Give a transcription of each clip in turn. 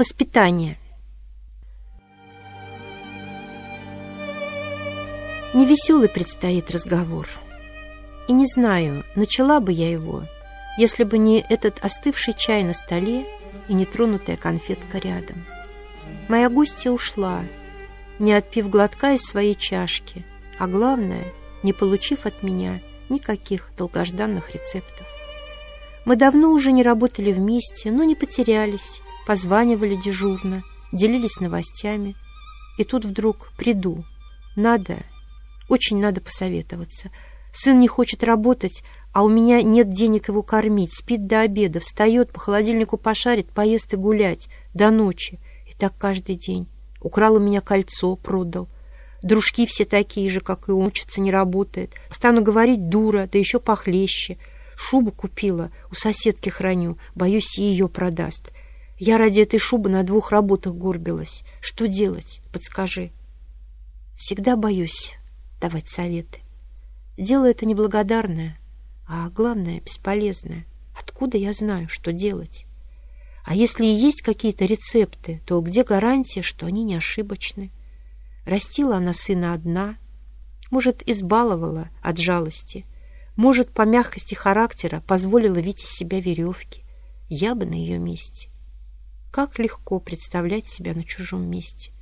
воспитание. Невеселый предстоит разговор. И не знаю, начала бы я его, если бы не этот остывший чай на столе и нетронутая конфетка рядом. Моя гостья ушла, не отпив глотка из своей чашки, а главное, не получив от меня никаких долгожданных рецептов. Мы давно уже не работали вместе, но не потерялись, позванивали дежурно, делились новостями. И тут вдруг приду. Надо, очень надо посоветоваться. Сын не хочет работать, а у меня нет денег его кормить. Спит до обеда, встает, по холодильнику пошарит, поест и гулять до ночи. И так каждый день. Украл у меня кольцо, продал. Дружки все такие же, как и он, учится, не работает. Стану говорить дура, да еще похлеще. Шубу купила, у соседки храню, боюсь, ее продаст. Я ради этой шубы на двух работах горбилась. Что делать? Подскажи. Всегда боюсь давать советы. Дело это неблагодарное, а главное, бесполезное. Откуда я знаю, что делать? А если и есть какие-то рецепты, то где гарантия, что они не ошибочны? Растила она сына одна, может, избаловала от жалости, может, по мягкости характера позволила видеть себя веревки. Я бы на ее месте. Как легко представлять себя на чужом месте.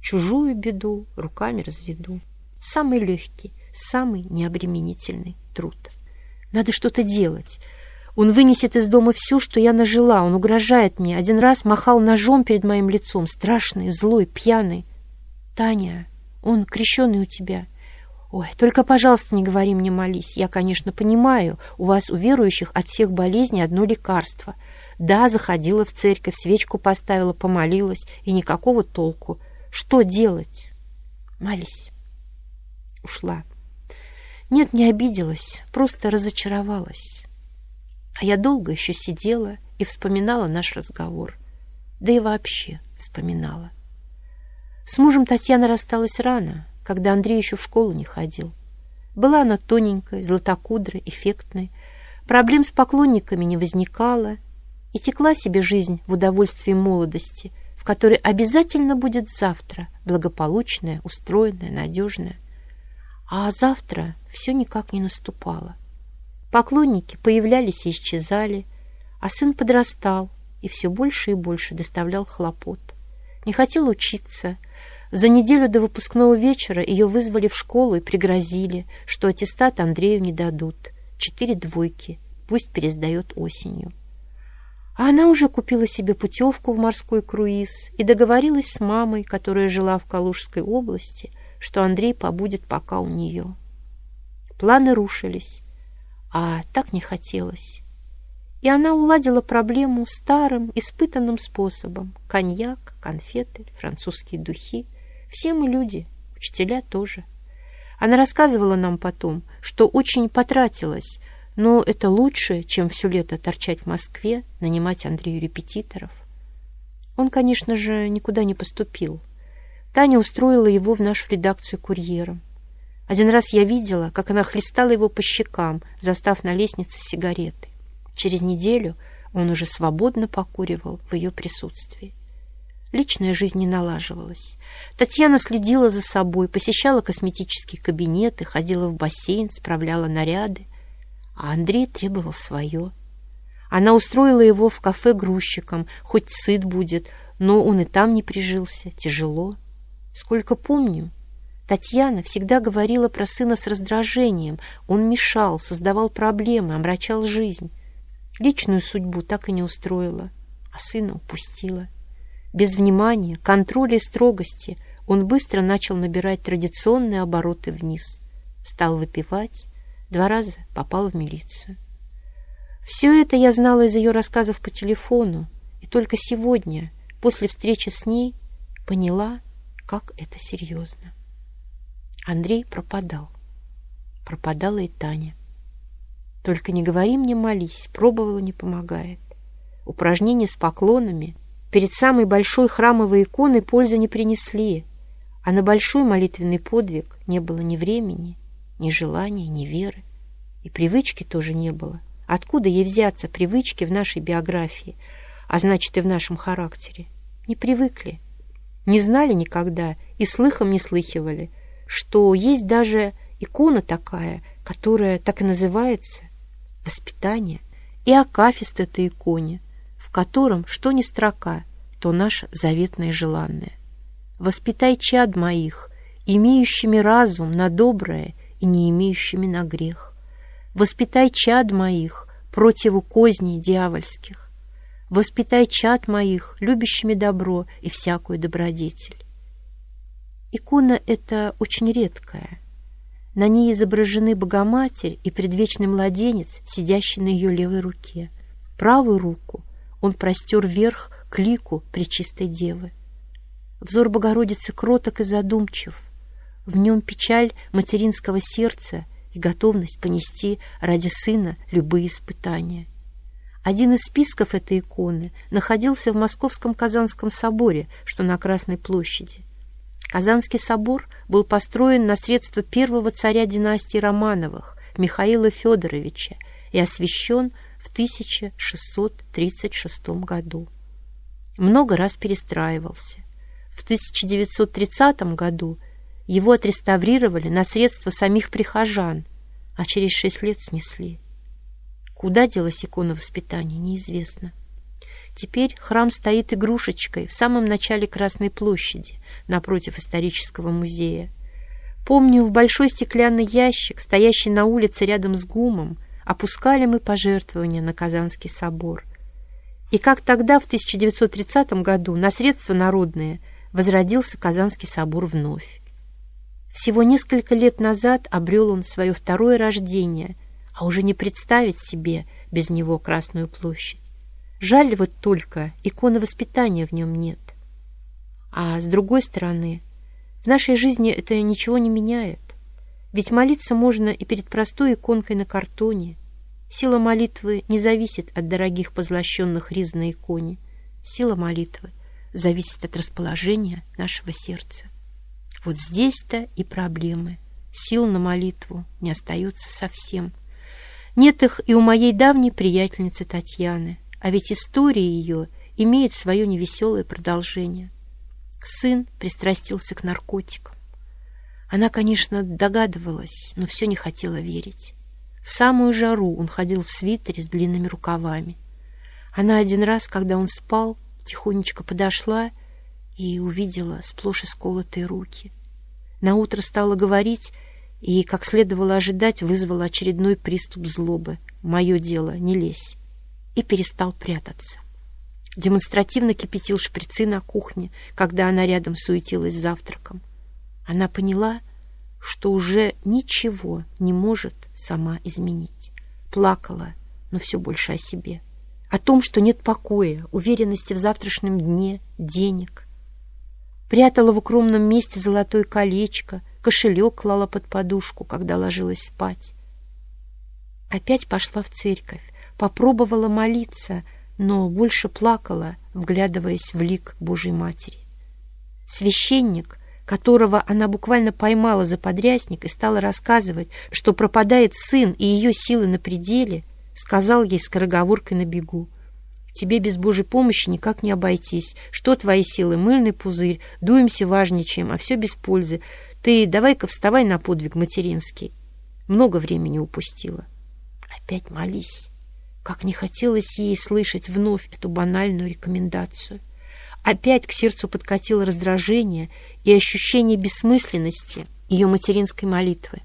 Чужую беду руками разведу. Самый легкий, самый необременительный труд. Надо что-то делать. Он вынесет из дома все, что я нажила. Он угрожает мне. Один раз махал ножом перед моим лицом. Страшный, злой, пьяный. Таня, он крещеный у тебя. Ой, только, пожалуйста, не говори мне молись. Я, конечно, понимаю, у вас, у верующих, от всех болезней одно лекарство. Да, заходила в церковь, свечку поставила, помолилась, и никакого толку. Что делать? Молись. Ушла. Нет, не обиделась, просто разочаровалась. А я долго еще сидела и вспоминала наш разговор. Да и вообще вспоминала. С мужем Татьяна рассталась рано, когда Андрей еще в школу не ходил. Была она тоненькая, златокудрой, эффектной. Проблем с поклонниками не возникало. И текла себе жизнь в удовольствии молодости, в которой обязательно будет завтра, благополучная, устроенная, надежная. А завтра все никак не наступало. Поклонники появлялись и исчезали, а сын подрастал и все больше и больше доставлял хлопот. Не хотел учиться, за неделю до выпускного вечера ее вызвали в школу и пригрозили, что аттестат Андрею не дадут. Четыре двойки, пусть пересдает осенью. А она уже купила себе путевку в морской круиз и договорилась с мамой, которая жила в Калужской области, что Андрей побудет пока у нее. Планы рушились, а так не хотелось. И она уладила проблему старым, испытанным способом. Коньяк, конфеты, французские духи — все мы люди, учителя тоже. Она рассказывала нам потом, что очень потратилась, но это лучше, чем все лето торчать в Москве, нанимать Андрею репетиторов. Он, конечно же, никуда не поступил. Таня устроила его в нашу редакцию курьером. Один раз я видела, как она хлестала его по щекам, застав на лестнице сигареты. Через неделю он уже свободно покуривал в ее присутствии. Личная жизнь не налаживалась. Татьяна следила за собой, посещала косметические кабинеты, ходила в бассейн, справляла наряды. А Андрей требовал свое. Она устроила его в кафе грузчиком, хоть сыт будет, но он и там не прижился, тяжело. Сколько помню, Татьяна всегда говорила про сына с раздражением. Он мешал, создавал проблемы, омрачал жизнь. Личную судьбу так и не устроила, а сына упустила. Без внимания, контроля и строгости он быстро начал набирать традиционные обороты вниз. Стал выпивать, два раза попал в милицию. Все это я знала из ее рассказов по телефону, и только сегодня, после встречи с ней, поняла, как это серьезно. Андрей пропадал. Пропадала и Таня. Только не говори мне молись, пробовала, не помогает. Упражнения с поклонами — Перед самой большой храмовой иконой пользы не принесли, а на большой молитвенный подвиг не было ни времени, ни желания, ни веры. И привычки тоже не было. Откуда ей взяться привычки в нашей биографии, а значит и в нашем характере? Не привыкли, не знали никогда и слыхом не слыхивали, что есть даже икона такая, которая так и называется — воспитание, и акафист этой иконе, в котором, что ни строка, то наше заветное желанное. «Воспитай чад моих, имеющими разум на доброе и не имеющими на грех. Воспитай чад моих противу козней дьявольских. Воспитай чад моих, любящими добро и всякую добродетель». Икона эта очень редкая. На ней изображены Богоматерь и предвечный младенец, сидящий на ее левой руке. Правую руку он простер вверх к лику Пречистой Девы. Взор Богородицы кроток и задумчив. В нем печаль материнского сердца и готовность понести ради сына любые испытания. Один из списков этой иконы находился в Московском Казанском соборе, что на Красной площади. Казанский собор был построен на средства первого царя династии Романовых, Михаила Федоровича, и освящен в 1636 году. Много раз перестраивался. В 1930 году его отреставрировали на средства самих прихожан, а через шесть лет снесли. Куда делась икона воспитания, неизвестно. Теперь храм стоит игрушечкой в самом начале Красной площади, напротив исторического музея. Помню, в большой стеклянный ящик, стоящий на улице рядом с ГУМом, опускали мы пожертвования на Казанский собор. И как тогда, в 1930 году, на средства народные возродился Казанский собор вновь. Всего несколько лет назад обрел он свое второе рождение, а уже не представить себе без него Красную площадь. Жаль вот только, иконы воспитания в нем нет. А с другой стороны, в нашей жизни это ничего не меняет. Ведь молиться можно и перед простой иконкой на картоне. Сила молитвы не зависит от дорогих позлощенных риз на иконе. Сила молитвы зависит от расположения нашего сердца. Вот здесь-то и проблемы. Сил на молитву не остается совсем. Нет их и у моей давней приятельницы Татьяны. А ведь история ее имеет свое невеселое продолжение. Сын пристрастился к наркотикам. Она, конечно, догадывалась, но все не хотела верить. В самую жару он ходил в свитере с длинными рукавами. Она один раз, когда он спал, тихонечко подошла и увидела сплошь исколотые руки. Наутро стала говорить и, как следовало ожидать, вызвала очередной приступ злобы. «Мое дело, не лезь» и перестал прятаться. Демонстративно кипятил шприцы на кухне, когда она рядом суетилась с завтраком. Она поняла, что уже ничего не может сама изменить. Плакала, но все больше о себе. О том, что нет покоя, уверенности в завтрашнем дне, денег. Прятала в укромном месте золотое колечко, кошелек клала под подушку, когда ложилась спать. Опять пошла в церковь, попробовала молиться, но больше плакала, вглядываясь в лик Божьей Матери. Священник, которого она буквально поймала за подрясник и стала рассказывать, что пропадает сын и ее силы на пределе, сказал ей скороговоркой на бегу. Тебе без Божьей помощи никак не обойтись. Что твои силы? Мыльный пузырь. Дуемся важничаем, а все без пользы. Ты давай-ка вставай на подвиг материнский. Много времени упустила. Опять молись. Как не хотелось ей слышать вновь эту банальную рекомендацию. Опять к сердцу подкатило раздражение и ощущение бессмысленности ее материнской молитвы.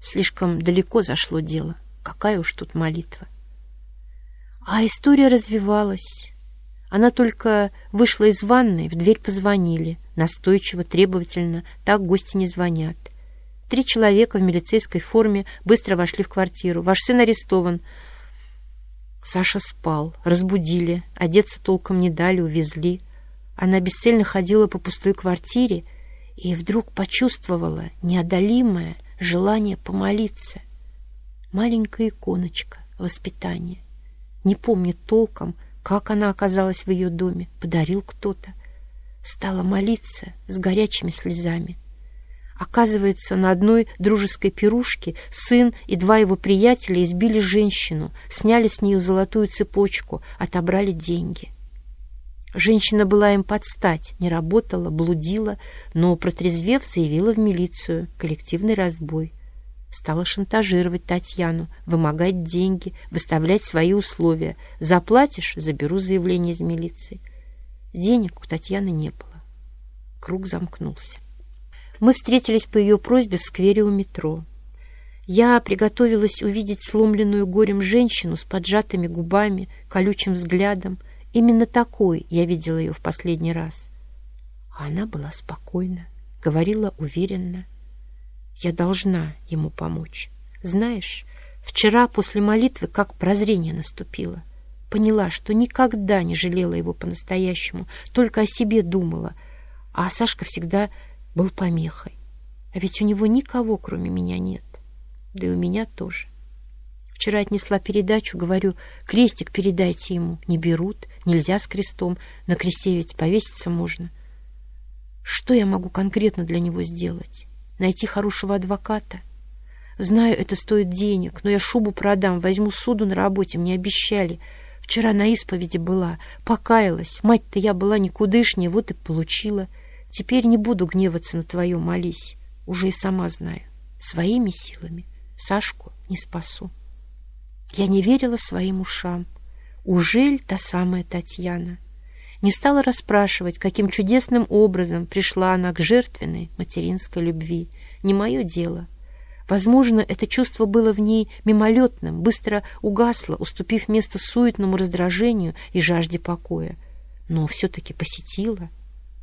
Слишком далеко зашло дело. Какая уж тут молитва. А история развивалась. Она только вышла из ванной, в дверь позвонили. Настойчиво, требовательно. Так гости не звонят. Три человека в милицейской форме быстро вошли в квартиру. «Ваш сын арестован. Саша спал, разбудили, одеться толком не дали, увезли. Она бесцельно ходила по пустой квартире и вдруг почувствовала неодолимое желание помолиться. Маленькая иконочка воспитания. Не помнит толком, как она оказалась в ее доме, подарил кто-то. Стала молиться с горячими слезами. Оказывается, на одной дружеской пирушке сын и два его приятеля избили женщину, сняли с нее золотую цепочку, отобрали деньги. Женщина была им под стать, не работала, блудила, но, протрезвев, заявила в милицию коллективный разбой. Стала шантажировать Татьяну, вымогать деньги, выставлять свои условия. Заплатишь — заберу заявление из милиции. Денег у Татьяны не было. Круг замкнулся. Мы встретились по ее просьбе в сквере у метро. Я приготовилась увидеть сломленную горем женщину с поджатыми губами, колючим взглядом. Именно такой я видела ее в последний раз. Она была спокойна, говорила уверенно. Я должна ему помочь. Знаешь, вчера после молитвы как прозрение наступило. Поняла, что никогда не жалела его по-настоящему, только о себе думала. А Сашка всегда был помехой. А ведь у него никого, кроме меня, нет. Да и у меня тоже. Вчера отнесла передачу, говорю, крестик передайте ему. Не берут, нельзя с крестом. На кресте ведь повеситься можно. Что я могу конкретно для него сделать? Найти хорошего адвоката? Знаю, это стоит денег, но я шубу продам, возьму суду на работе, мне обещали. Вчера на исповеди была, покаялась. Мать-то я была никудышнее, вот и получила. Теперь не буду гневаться на твою молись. Уже и сама знаю. Своими силами Сашку не спасу. Я не верила своим ушам. Ужель та самая Татьяна? Не стала расспрашивать, каким чудесным образом пришла она к жертвенной материнской любви. Не мое дело. Возможно, это чувство было в ней мимолетным, быстро угасло, уступив место суетному раздражению и жажде покоя. Но все-таки посетила.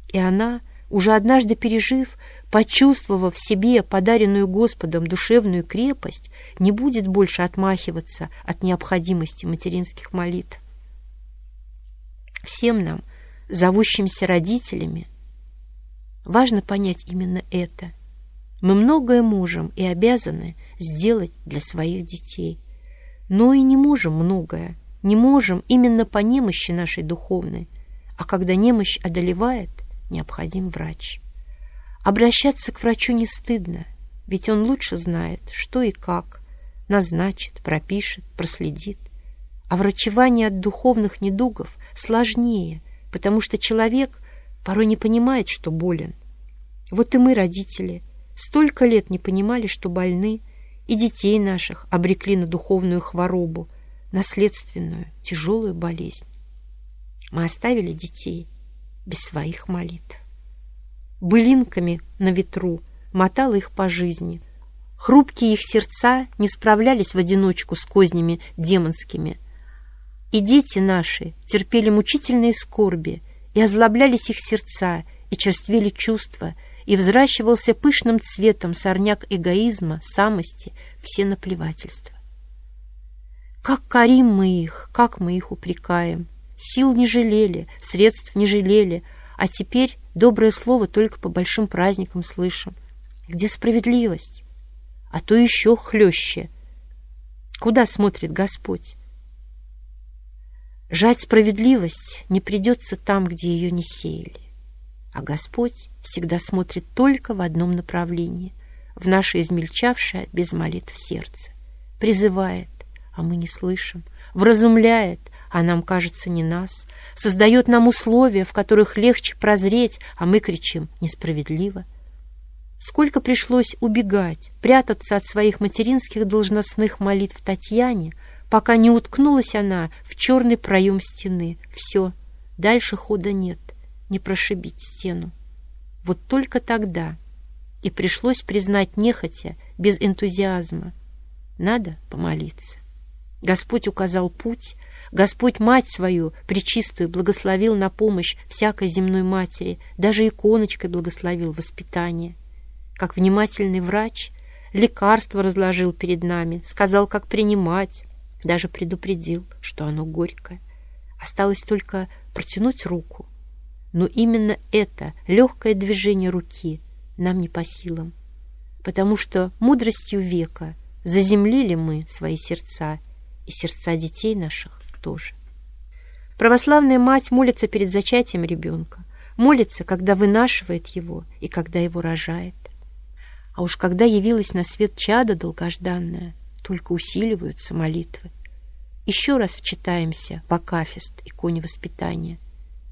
И она уже однажды пережив, почувствовав в себе подаренную Господом душевную крепость, не будет больше отмахиваться от необходимости материнских молитв. Всем нам, зовущимся родителями, важно понять именно это. Мы многое можем и обязаны сделать для своих детей, но и не можем многое, не можем именно по немощи нашей духовной, а когда немощь одолевает, необходим врач. Обращаться к врачу не стыдно, ведь он лучше знает, что и как, назначит, пропишет, проследит. А врачевание от духовных недугов сложнее, потому что человек порой не понимает, что болен. Вот и мы, родители, столько лет не понимали, что больны, и детей наших обрекли на духовную хворобу, наследственную, тяжелую болезнь. Мы оставили детей, без своих молитв. Былинками на ветру мотала их по жизни. Хрупкие их сердца не справлялись в одиночку с кознями демонскими. И дети наши терпели мучительные скорби, и озлоблялись их сердца, и черствели чувства, и взращивался пышным цветом сорняк эгоизма, самости, все наплевательства. Как корим мы их, как мы их упрекаем, Сил не жалели, средств не жалели, а теперь доброе слово только по большим праздникам слышим. Где справедливость? А то еще хлеще. Куда смотрит Господь? Жать справедливость не придется там, где ее не сеяли. А Господь всегда смотрит только в одном направлении, в наше измельчавшее без молитв сердце. Призывает, а мы не слышим, вразумляет, а нам кажется не нас, создает нам условия, в которых легче прозреть, а мы кричим «несправедливо». Сколько пришлось убегать, прятаться от своих материнских должностных молитв Татьяне, пока не уткнулась она в черный проем стены. Все, дальше хода нет, не прошибить стену. Вот только тогда и пришлось признать нехотя, без энтузиазма. Надо помолиться. Господь указал путь, Господь мать свою, пречистую, благословил на помощь всякой земной матери, даже иконочкой благословил воспитание. Как внимательный врач, лекарство разложил перед нами, сказал, как принимать, даже предупредил, что оно горькое. Осталось только протянуть руку. Но именно это легкое движение руки нам не по силам, потому что мудростью века заземлили мы свои сердца и сердца детей наших тоже. Православная мать молится перед зачатием ребенка, молится, когда вынашивает его и когда его рожает. А уж когда явилась на свет чада долгожданная, только усиливаются молитвы. Еще раз вчитаемся в Акафист, иконе воспитания.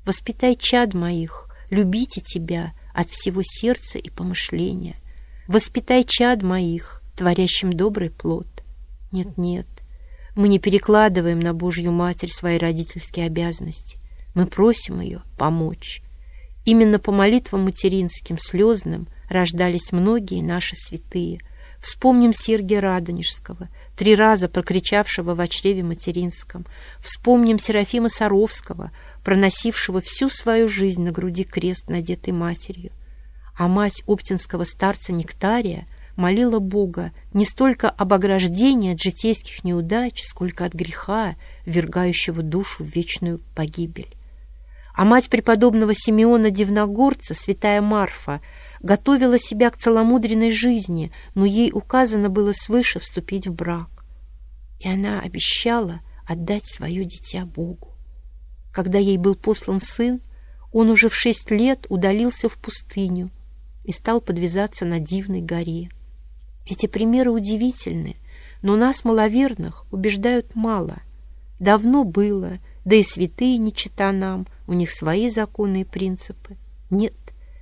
Воспитай чад моих, любите тебя от всего сердца и помышления. Воспитай чад моих, творящим добрый плод. Нет-нет, мы не перекладываем на Божью Матерь свои родительские обязанности. Мы просим ее помочь. Именно по молитвам материнским, слезным, рождались многие наши святые. Вспомним Сергия Радонежского, три раза прокричавшего в чреве материнском. Вспомним Серафима Саровского, проносившего всю свою жизнь на груди крест, надетый матерью. А мать оптинского старца Нектария — молила Бога не столько об ограждении от житейских неудач, сколько от греха, вергающего душу в вечную погибель. А мать преподобного Симеона Дивногорца, святая Марфа, готовила себя к целомудренной жизни, но ей указано было свыше вступить в брак. И она обещала отдать свое дитя Богу. Когда ей был послан сын, он уже в шесть лет удалился в пустыню и стал подвязаться на дивной горе. Эти примеры удивительны, но нас, маловерных, убеждают мало. Давно было, да и святые не чита нам, у них свои законы и принципы. Нет,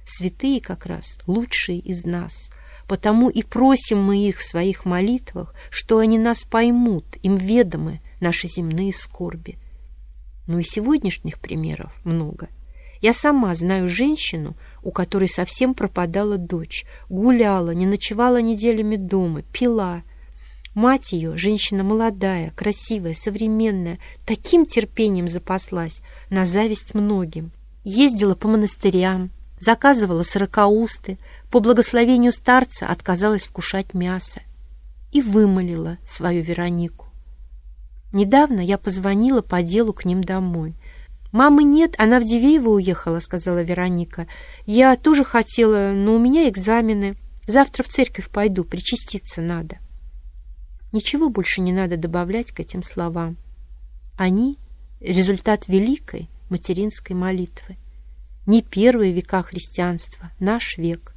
святые как раз лучшие из нас, потому и просим мы их в своих молитвах, что они нас поймут, им ведомы наши земные скорби. Ну и сегодняшних примеров много. Я сама знаю женщину, у которой совсем пропадала дочь, гуляла, не ночевала неделями дома, пила. Мать ее, женщина молодая, красивая, современная, таким терпением запаслась, на зависть многим. Ездила по монастырям, заказывала сорокаусты, по благословению старца отказалась вкушать мясо и вымолила свою Веронику. Недавно я позвонила по делу к ним домой. «Мамы нет, она в Дивеево уехала», — сказала Вероника. «Я тоже хотела, но у меня экзамены. Завтра в церковь пойду, причаститься надо». Ничего больше не надо добавлять к этим словам. Они — результат великой материнской молитвы. Не первые века христианства, наш век.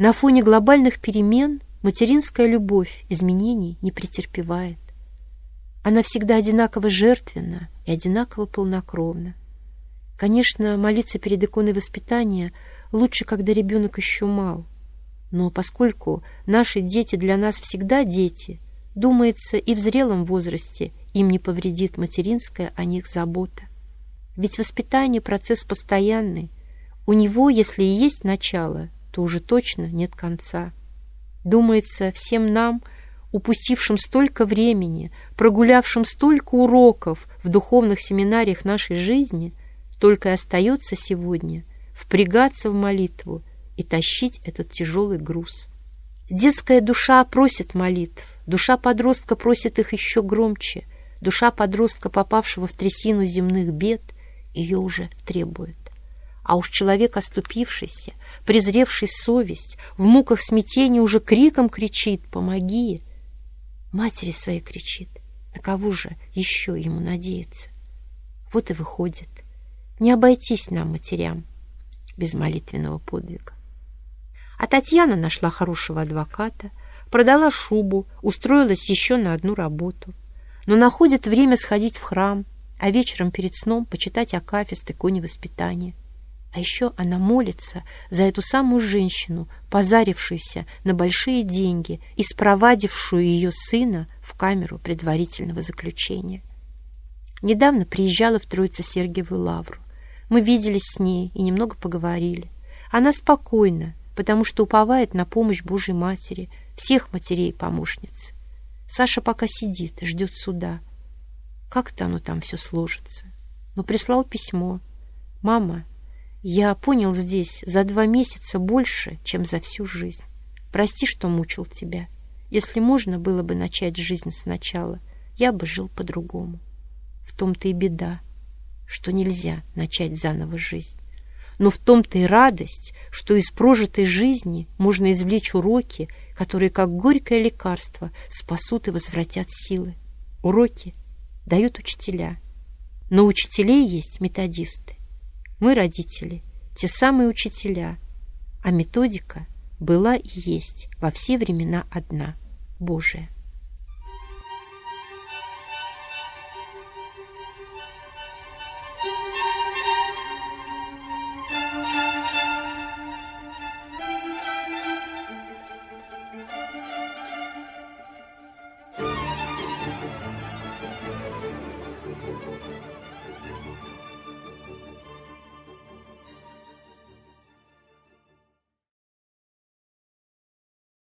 На фоне глобальных перемен материнская любовь изменений не претерпевает. Она всегда одинаково жертвенна и одинаково полнокровна. Конечно, молиться перед иконой воспитания лучше, когда ребенок еще мал. Но поскольку наши дети для нас всегда дети, думается, и в зрелом возрасте им не повредит материнская о них забота. Ведь воспитание – процесс постоянный. У него, если и есть начало, то уже точно нет конца. Думается, всем нам – упустившим столько времени, прогулявшим столько уроков в духовных семинариях нашей жизни, только и остается сегодня впрягаться в молитву и тащить этот тяжелый груз. Детская душа просит молитв, душа подростка просит их еще громче, душа подростка, попавшего в трясину земных бед, ее уже требует. А уж человек, оступившийся, презревший совесть, в муках смятения уже криком кричит «Помоги!» матери своей кричит. На кого же еще ему надеяться? Вот и выходит, не обойтись нам, матерям, без молитвенного подвига. А Татьяна нашла хорошего адвоката, продала шубу, устроилась еще на одну работу, но находит время сходить в храм, а вечером перед сном почитать Акафист иконе воспитания. А еще она молится за эту самую женщину, позарившуюся на большие деньги и спровадившую ее сына в камеру предварительного заключения. Недавно приезжала в Троице-Сергиеву лавру. Мы виделись с ней и немного поговорили. Она спокойна, потому что уповает на помощь Божьей Матери, всех матерей и помощниц. Саша пока сидит, ждет суда. Как-то оно там все сложится. Но прислал письмо. «Мама, я понял здесь за два месяца больше, чем за всю жизнь. Прости, что мучил тебя. Если можно было бы начать жизнь сначала, я бы жил по-другому. В том-то и беда, что нельзя начать заново жизнь. Но в том-то и радость, что из прожитой жизни можно извлечь уроки, которые, как горькое лекарство, спасут и возвратят силы. Уроки дают учителя. Но учителей есть методисты. Мы, родители, те самые учителя, а методика была и есть во все времена одна – Божия.